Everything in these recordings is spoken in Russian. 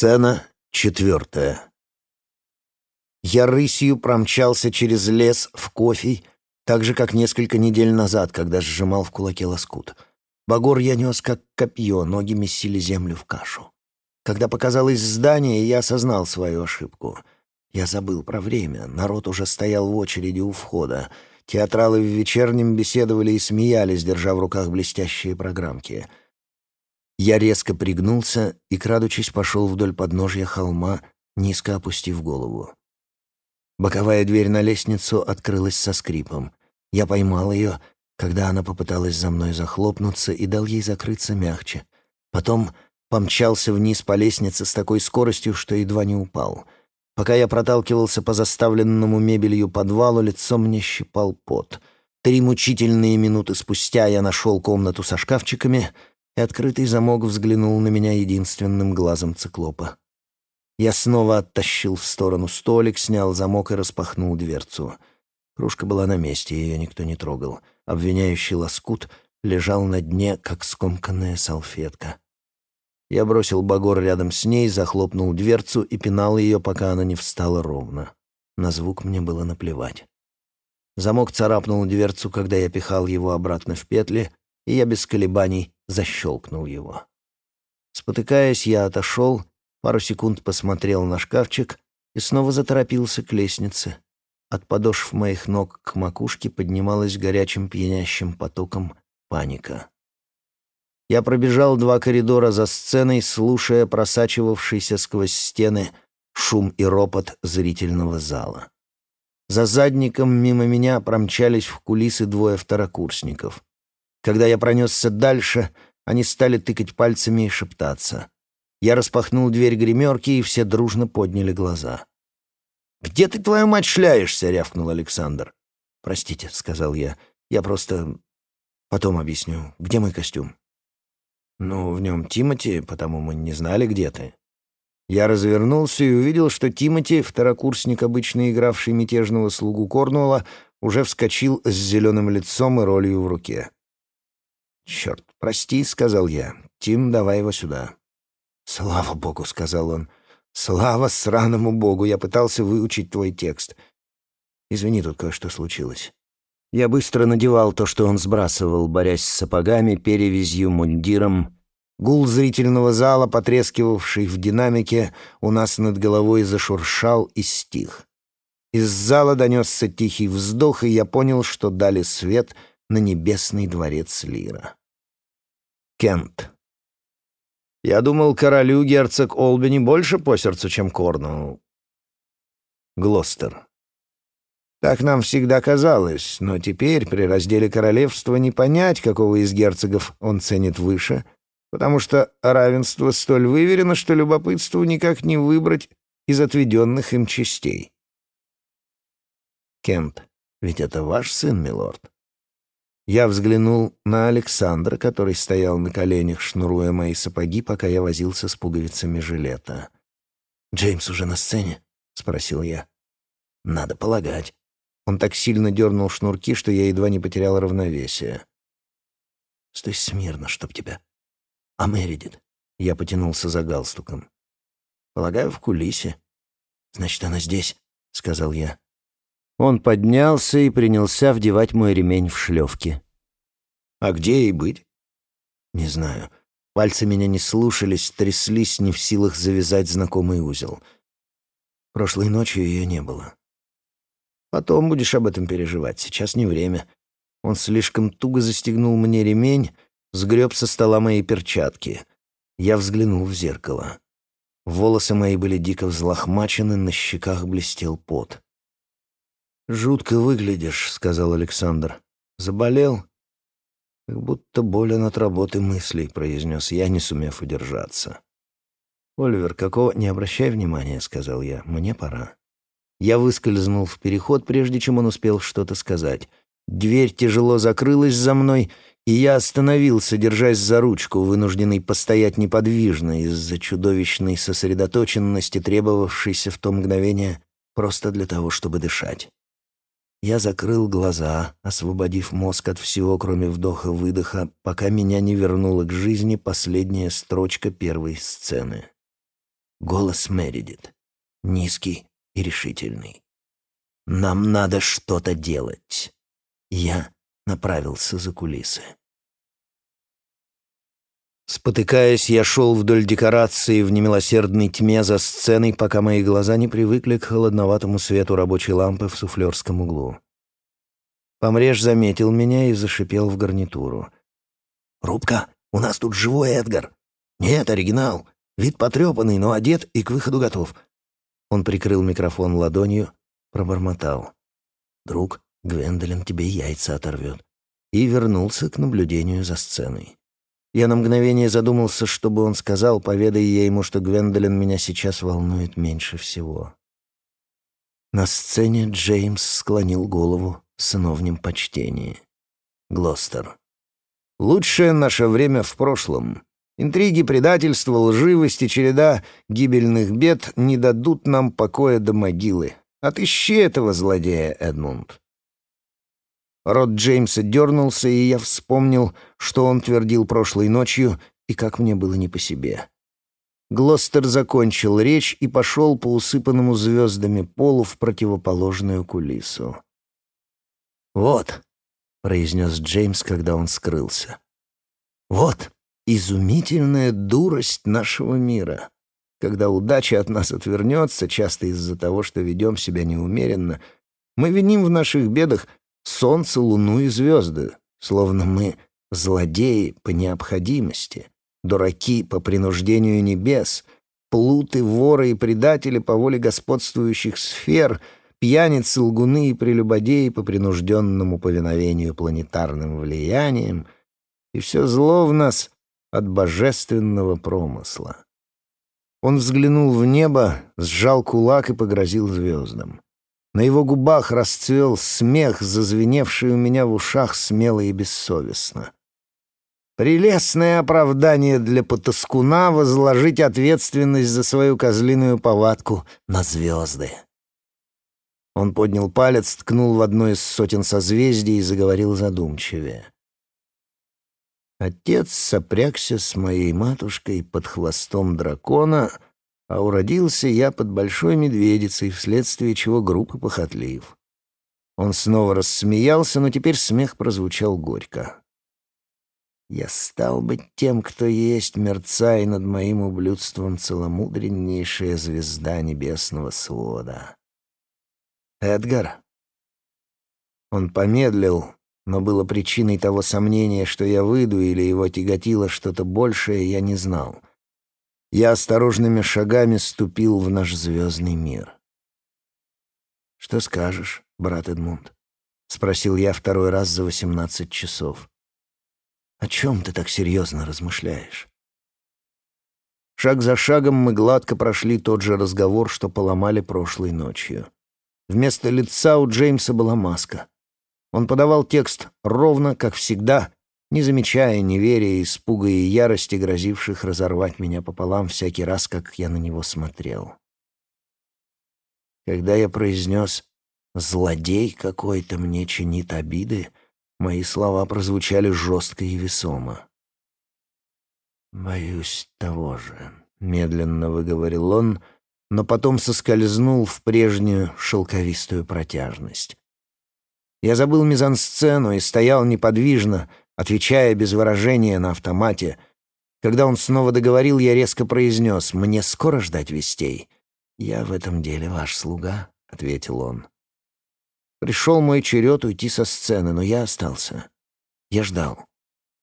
Сцена четвертая. Я рысью промчался через лес в кофе, так же, как несколько недель назад, когда сжимал в кулаке лоскут. Багор я нес как копье, ноги месили землю в кашу. Когда показалось здание, я осознал свою ошибку. Я забыл про время, народ уже стоял в очереди у входа. Театралы в вечернем беседовали и смеялись, держа в руках блестящие программки — я резко пригнулся и, крадучись, пошел вдоль подножья холма, низко опустив голову. Боковая дверь на лестницу открылась со скрипом. Я поймал ее, когда она попыталась за мной захлопнуться, и дал ей закрыться мягче. Потом помчался вниз по лестнице с такой скоростью, что едва не упал. Пока я проталкивался по заставленному мебелью подвалу, лицо мне щипал пот. Три мучительные минуты спустя я нашел комнату со шкафчиками — и открытый замок взглянул на меня единственным глазом циклопа. Я снова оттащил в сторону столик, снял замок и распахнул дверцу. Кружка была на месте, ее никто не трогал. Обвиняющий лоскут лежал на дне, как скомканная салфетка. Я бросил багор рядом с ней, захлопнул дверцу и пинал ее, пока она не встала ровно. На звук мне было наплевать. Замок царапнул дверцу, когда я пихал его обратно в петли, и я без колебаний защелкнул его. Спотыкаясь, я отошел, пару секунд посмотрел на шкафчик и снова заторопился к лестнице. От подошв моих ног к макушке поднималась горячим пьянящим потоком паника. Я пробежал два коридора за сценой, слушая просачивавшийся сквозь стены шум и ропот зрительного зала. За задником мимо меня промчались в кулисы двое второкурсников. Когда я пронесся дальше, они стали тыкать пальцами и шептаться. Я распахнул дверь гримерки, и все дружно подняли глаза. «Где ты, твою мать, шляешься?» — рявкнул Александр. «Простите», — сказал я. «Я просто... Потом объясню. Где мой костюм?» «Ну, в нем Тимати, потому мы не знали, где ты». Я развернулся и увидел, что Тимати, второкурсник, обычно игравший мятежного слугу Корнуэлла, уже вскочил с зеленым лицом и ролью в руке. «Черт, прости», — сказал я. «Тим, давай его сюда». «Слава богу», — сказал он. «Слава сраному богу, я пытался выучить твой текст. Извини, тут кое-что случилось». Я быстро надевал то, что он сбрасывал, борясь с сапогами, перевязью, мундиром. Гул зрительного зала, потрескивавший в динамике, у нас над головой зашуршал и стих. Из зала донесся тихий вздох, и я понял, что дали свет на небесный дворец Лира. Кент. Я думал, королю герцог Олбини больше по сердцу, чем Корну. Глостер. Так нам всегда казалось, но теперь при разделе королевства не понять, какого из герцогов он ценит выше, потому что равенство столь выверено, что любопытству никак не выбрать из отведенных им частей. Кент. Ведь это ваш сын, милорд. Я взглянул на Александра, который стоял на коленях, шнуруя мои сапоги, пока я возился с пуговицами жилета. «Джеймс уже на сцене?» — спросил я. «Надо полагать». Он так сильно дернул шнурки, что я едва не потерял равновесие. «Стой смирно, чтоб тебя...» «А Мередит?» Я потянулся за галстуком. «Полагаю, в кулисе». «Значит, она здесь», — сказал я. Он поднялся и принялся вдевать мой ремень в шлевки. «А где ей быть?» «Не знаю. Пальцы меня не слушались, тряслись, не в силах завязать знакомый узел. Прошлой ночью ее не было. Потом будешь об этом переживать, сейчас не время. Он слишком туго застегнул мне ремень, сгреб со стола мои перчатки. Я взглянул в зеркало. Волосы мои были дико взлохмачены, на щеках блестел пот. «Жутко выглядишь», — сказал Александр. «Заболел?» «Как будто болен от работы мыслей», — произнес я, не сумев удержаться. «Оливер, какого...» «Не обращай внимания», — сказал я. «Мне пора». Я выскользнул в переход, прежде чем он успел что-то сказать. Дверь тяжело закрылась за мной, и я остановился, держась за ручку, вынужденный постоять неподвижно из-за чудовищной сосредоточенности, требовавшейся в то мгновение просто для того, чтобы дышать. Я закрыл глаза, освободив мозг от всего, кроме вдоха-выдоха, пока меня не вернула к жизни последняя строчка первой сцены. Голос Мередит. Низкий и решительный. «Нам надо что-то делать». Я направился за кулисы. Спотыкаясь, я шел вдоль декорации в немилосердной тьме за сценой, пока мои глаза не привыкли к холодноватому свету рабочей лампы в суфлерском углу. Помреж заметил меня и зашипел в гарнитуру. «Рубка, у нас тут живой Эдгар!» «Нет, оригинал. Вид потрепанный, но одет и к выходу готов». Он прикрыл микрофон ладонью, пробормотал. «Друг, Гвендолин тебе яйца оторвет». И вернулся к наблюдению за сценой. Я на мгновение задумался, что бы он сказал, поведая я ему, что Гвендолин меня сейчас волнует меньше всего. На сцене Джеймс склонил голову в сыновнем почтении. Глостер. «Лучшее наше время в прошлом. Интриги, предательство, лживость и череда гибельных бед не дадут нам покоя до могилы. Отыщи этого злодея, Эдмунд». Рот Джеймса дернулся, и я вспомнил, что он твердил прошлой ночью, и как мне было не по себе. Глостер закончил речь и пошел по усыпанному звездами полу в противоположную кулису. «Вот», — произнес Джеймс, когда он скрылся, — «вот изумительная дурость нашего мира. Когда удача от нас отвернется, часто из-за того, что ведем себя неумеренно, мы виним в наших бедах солнце, луну и звезды, словно мы злодеи по необходимости, дураки по принуждению небес, плуты, воры и предатели по воле господствующих сфер, пьяницы, лгуны и прелюбодеи по принужденному повиновению планетарным влияниям, и все зло в нас от божественного промысла. Он взглянул в небо, сжал кулак и погрозил звездам. На его губах расцвел смех, зазвеневший у меня в ушах смело и бессовестно. Прелестное оправдание для потаскуна возложить ответственность за свою козлиную повадку на звезды. Он поднял палец, ткнул в одно из сотен созвездий и заговорил задумчивее. Отец сопрягся с моей матушкой под хвостом дракона — а уродился я под большой медведицей, вследствие чего группа похотлив. Он снова рассмеялся, но теперь смех прозвучал горько. Я стал быть тем, кто есть, мерцай над моим ублюдством целомудреннейшая звезда небесного свода. Эдгар. Он помедлил, но было причиной того сомнения, что я выйду или его тяготило что-то большее, я не знал — я осторожными шагами ступил в наш звездный мир. «Что скажешь, брат Эдмунд?» — спросил я второй раз за восемнадцать часов. «О чем ты так серьезно размышляешь?» Шаг за шагом мы гладко прошли тот же разговор, что поломали прошлой ночью. Вместо лица у Джеймса была маска. Он подавал текст ровно, как всегда, не замечая неверия, испуга и ярости, грозивших разорвать меня пополам всякий раз, как я на него смотрел. Когда я произнес «злодей какой-то мне чинит обиды», мои слова прозвучали жестко и весомо. «Боюсь того же», — медленно выговорил он, но потом соскользнул в прежнюю шелковистую протяжность. Я забыл мизансцену и стоял неподвижно, отвечая без выражения на автомате. Когда он снова договорил, я резко произнес «Мне скоро ждать вестей?» «Я в этом деле ваш слуга», — ответил он. Пришел мой черед уйти со сцены, но я остался. Я ждал.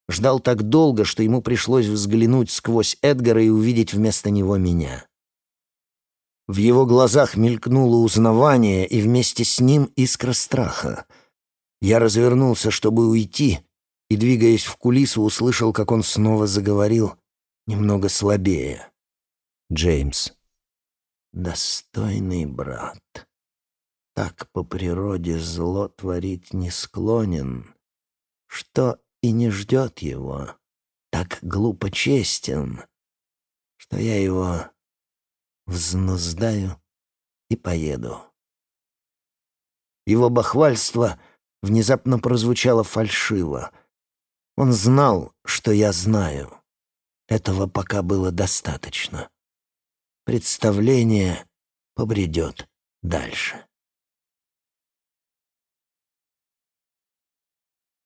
Ждал так долго, что ему пришлось взглянуть сквозь Эдгара и увидеть вместо него меня. В его глазах мелькнуло узнавание, и вместе с ним искра страха. Я развернулся, чтобы уйти, и, двигаясь в кулису, услышал, как он снова заговорил, немного слабее. Джеймс. «Достойный брат, так по природе зло творить не склонен, что и не ждет его, так глупо честен, что я его взнуздаю и поеду». Его бахвальство внезапно прозвучало фальшиво — он знал, что я знаю. Этого пока было достаточно. представление побредет дальше.